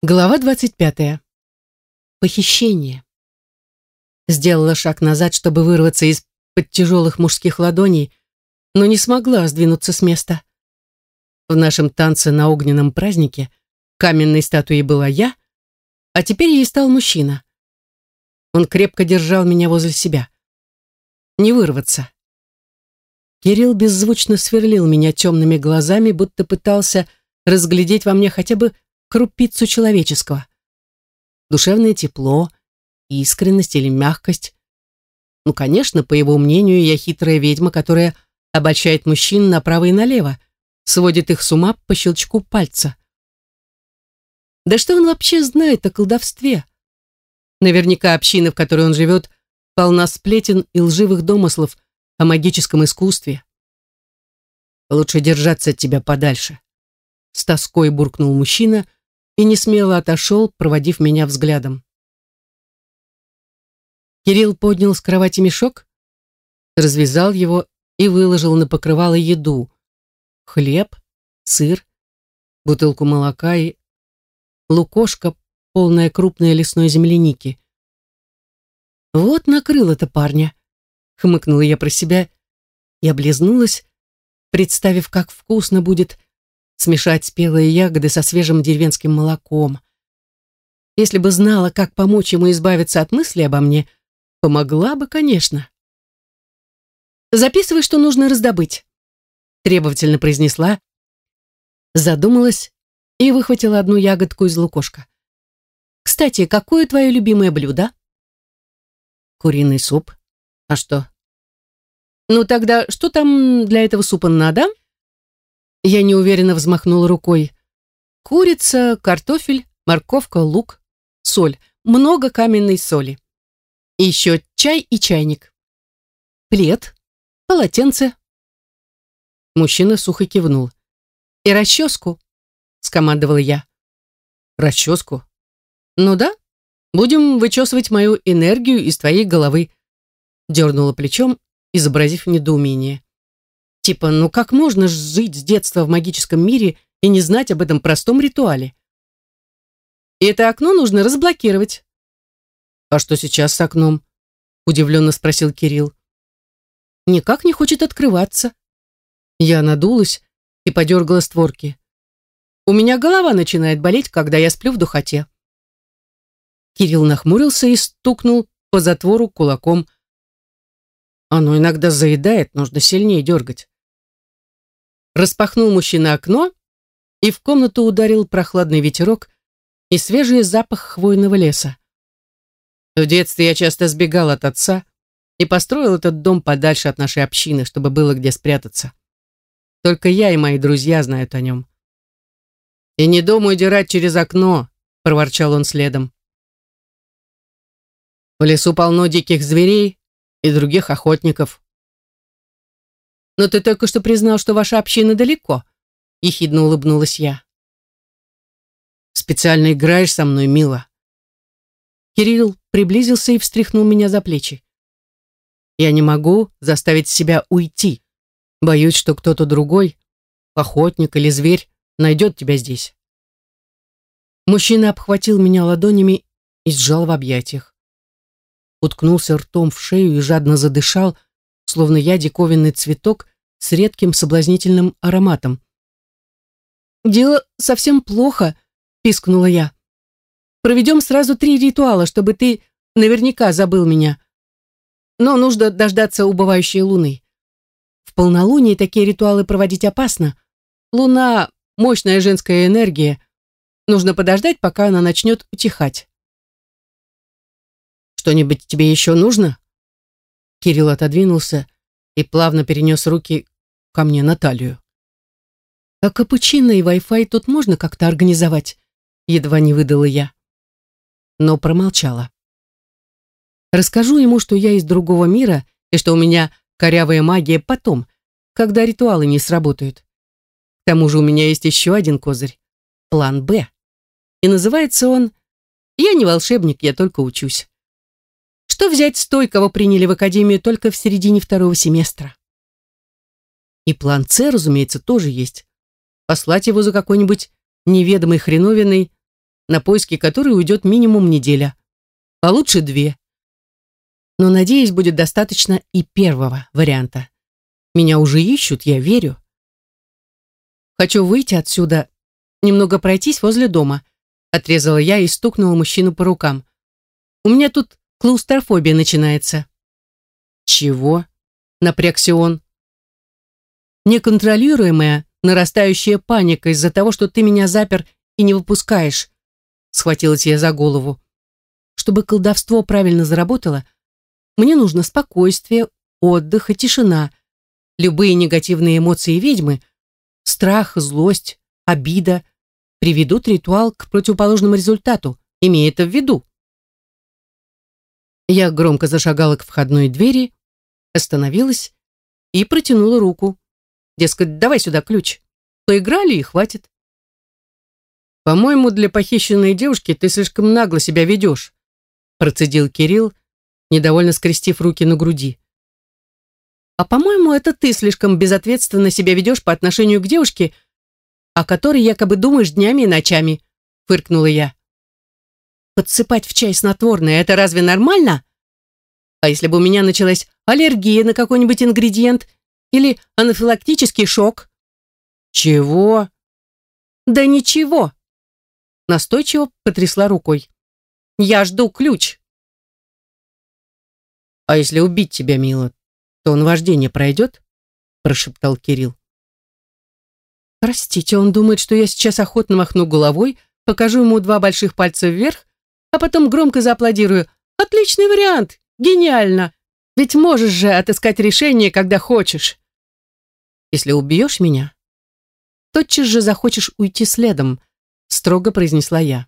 Глава 25. Похищение. Сделала шаг назад, чтобы вырваться из-под тяжелых мужских ладоней, но не смогла сдвинуться с места. В нашем танце на огненном празднике каменной статуей была я, а теперь ей стал мужчина. Он крепко держал меня возле себя. Не вырваться. Кирилл беззвучно сверлил меня темными глазами, будто пытался разглядеть во мне хотя бы крупицу человеческого. Душевное тепло, искренность или мягкость. Ну, конечно, по его мнению, я хитрая ведьма, которая обольщает мужчин направо и налево, сводит их с ума по щелчку пальца. Да что он вообще знает о колдовстве? Наверняка община, в которой он живет, полна сплетен и лживых домыслов о магическом искусстве. Лучше держаться от тебя подальше. С тоской буркнул мужчина, и несмело отошел, проводив меня взглядом. Кирилл поднял с кровати мешок, развязал его и выложил на покрывало еду. Хлеб, сыр, бутылку молока и лукошка, полная крупной лесной земляники. «Вот накрыло-то парня», — хмыкнула я про себя и облизнулась, представив, как вкусно будет смешать спелые ягоды со свежим деревенским молоком. Если бы знала, как помочь ему избавиться от мысли обо мне, помогла бы, конечно. «Записывай, что нужно раздобыть», — требовательно произнесла, задумалась и выхватила одну ягодку из лукошка. «Кстати, какое твое любимое блюдо?» «Куриный суп. А что?» «Ну тогда что там для этого супа надо?» Я неуверенно взмахнула рукой. Курица, картофель, морковка, лук, соль. Много каменной соли. И еще чай и чайник. Плед, полотенце. Мужчина сухо кивнул. «И расческу», — скомандовала я. «Расческу?» «Ну да, будем вычесывать мою энергию из твоей головы», — дернула плечом, изобразив недоумение. Типа, ну как можно жить с детства в магическом мире и не знать об этом простом ритуале? И это окно нужно разблокировать. А что сейчас с окном? Удивленно спросил Кирилл. Никак не хочет открываться. Я надулась и подергала створки. У меня голова начинает болеть, когда я сплю в духоте. Кирилл нахмурился и стукнул по затвору кулаком. Оно иногда заедает, нужно сильнее дергать. Распахнул мужчина окно, и в комнату ударил прохладный ветерок и свежий запах хвойного леса. В детстве я часто сбегал от отца и построил этот дом подальше от нашей общины, чтобы было где спрятаться. Только я и мои друзья знают о нем. «И не думай удирать через окно», — проворчал он следом. В лесу полно диких зверей и других охотников. «Но ты только что признал, что ваша община далеко», — ехидно улыбнулась я. «Специально играешь со мной, мила». Кирилл приблизился и встряхнул меня за плечи. «Я не могу заставить себя уйти. Боюсь, что кто-то другой, охотник или зверь, найдет тебя здесь». Мужчина обхватил меня ладонями и сжал в объятиях. Уткнулся ртом в шею и жадно задышал, словно я диковинный цветок с редким соблазнительным ароматом. «Дело совсем плохо», — пискнула я. «Проведем сразу три ритуала, чтобы ты наверняка забыл меня. Но нужно дождаться убывающей луны. В полнолуние такие ритуалы проводить опасно. Луна — мощная женская энергия. Нужно подождать, пока она начнет утихать». «Что-нибудь тебе еще нужно?» Кирилл отодвинулся и плавно перенес руки ко мне на талию. «А капучино и Wi-Fi тут можно как-то организовать?» Едва не выдала я. Но промолчала. Расскажу ему, что я из другого мира и что у меня корявая магия потом, когда ритуалы не сработают. К тому же у меня есть еще один козырь. План «Б». И называется он «Я не волшебник, я только учусь». Что взять с той, кого приняли в академию только в середине второго семестра? И план С, разумеется, тоже есть. Послать его за какой-нибудь неведомой хреновиной, на поиски которой уйдет минимум неделя, а лучше две. Но, надеюсь, будет достаточно и первого варианта. Меня уже ищут, я верю. Хочу выйти отсюда, немного пройтись возле дома, отрезала я и стукнула мужчину по рукам. У меня тут клаустрофобия начинается. Чего? Напрягся он. Неконтролируемая, нарастающая паника из-за того, что ты меня запер и не выпускаешь. Схватилась я за голову. Чтобы колдовство правильно заработало, мне нужно спокойствие, отдых и тишина. Любые негативные эмоции ведьмы, страх, злость, обида, приведут ритуал к противоположному результату, имея это в виду. Я громко зашагала к входной двери, остановилась и протянула руку. Дескать, давай сюда ключ. Поиграли и хватит. «По-моему, для похищенной девушки ты слишком нагло себя ведешь», процедил Кирилл, недовольно скрестив руки на груди. «А по-моему, это ты слишком безответственно себя ведешь по отношению к девушке, о которой якобы думаешь днями и ночами», фыркнула я. «Подсыпать в чай снотворное – это разве нормально? А если бы у меня началась аллергия на какой-нибудь ингредиент или анафилактический шок?» «Чего?» «Да ничего», настойчиво потрясла рукой. «Я жду ключ». «А если убить тебя, мило, то он вождение пройдет?» прошептал Кирилл. «Простите, он думает, что я сейчас охотно махну головой, покажу ему два больших пальца вверх, а потом громко зааплодирую. Отличный вариант! Гениально! Ведь можешь же отыскать решение, когда хочешь. Если убьешь меня, тотчас же захочешь уйти следом, строго произнесла я.